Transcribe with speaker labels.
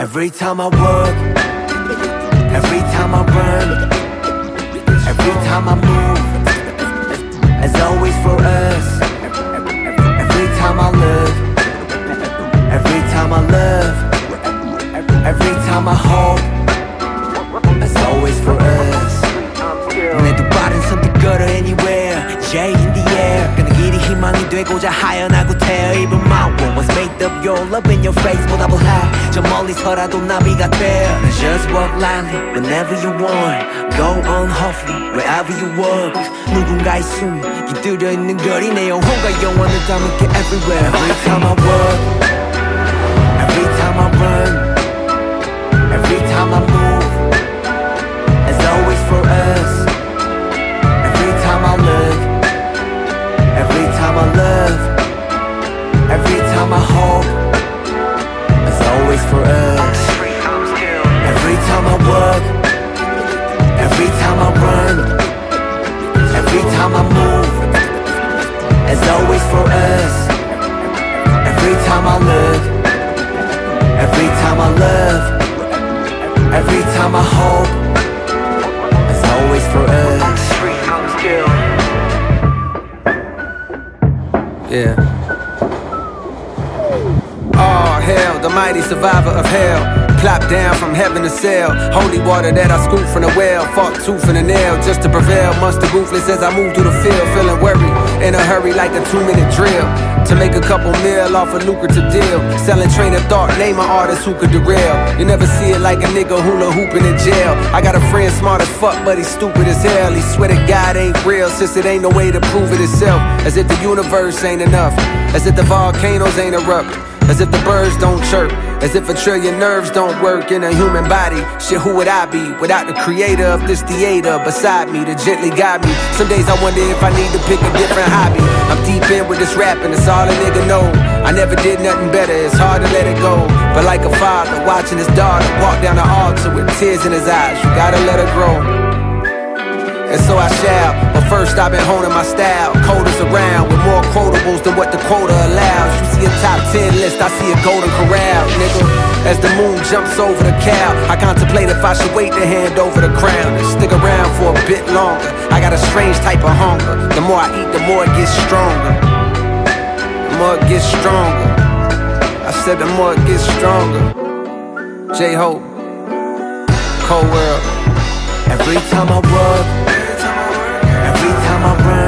Speaker 1: Every time I work, every time I run, every time I move, as always for us. Every time I look, every time I love, every time I hope, as always for us. 내두 발은 선뜻 걸어 anywhere, J in the air. 그는 길이 희망이 되고자 하연하고 태어 입은 my world was made of your love in your face 보다 볼하 저 멀리서라도 나비가 돼 Just walk lightly whenever you want Go on hopefully wherever you walk 누군가의 숨이 깃들여 있는 거리 내 영혼과 영원을 담을게 everywhere Every time I walk Every time I run Every time I move Every time I hope As always for us. Every time I work Every time I run Every time I move As always for us. Every time I look Every time I love Every time I hope As always for us.
Speaker 2: Yeah. Mighty survivor of hell. Plop down from heaven to sail. Holy water that I scooped from the well. Fought tooth and a nail just to prevail. Monster ruthless as I move through the field. Feeling worried, in a hurry like a two minute drill. To make a couple mil off a lucrative deal. Selling train of thought, name an artist who could derail. You never see it like a nigga hula hooping in jail. I got a friend smart as fuck, but he's stupid as hell. He swear to God ain't real, since it ain't no way to prove it itself. As if the universe ain't enough. As if the volcanoes ain't erupt. As if the birds don't chirp. As if a trillion nerves don't work in a human body. Shit, who would I be without the creator of this theater beside me to gently guide me? Some days I wonder if I need to pick a different hobby. I'm deep in with this rapping, it's all a nigga know. I never did nothing better, it's hard to let it go. But like a father watching his daughter walk down the altar with tears in his eyes, you gotta let her grow and so I shall. But first, I've been honing my style. Coders around with more quotables than what the quota allows. You see a top 10 list, I see a golden corral, nigga. As the moon jumps over the cow, I contemplate if I should wait to hand over the crown and stick around for a bit longer. I got a strange type of hunger. The more I eat, the more it gets stronger. The more it gets stronger. I said the more it gets stronger. J Hope, Cole World.
Speaker 1: Every time I work my brain.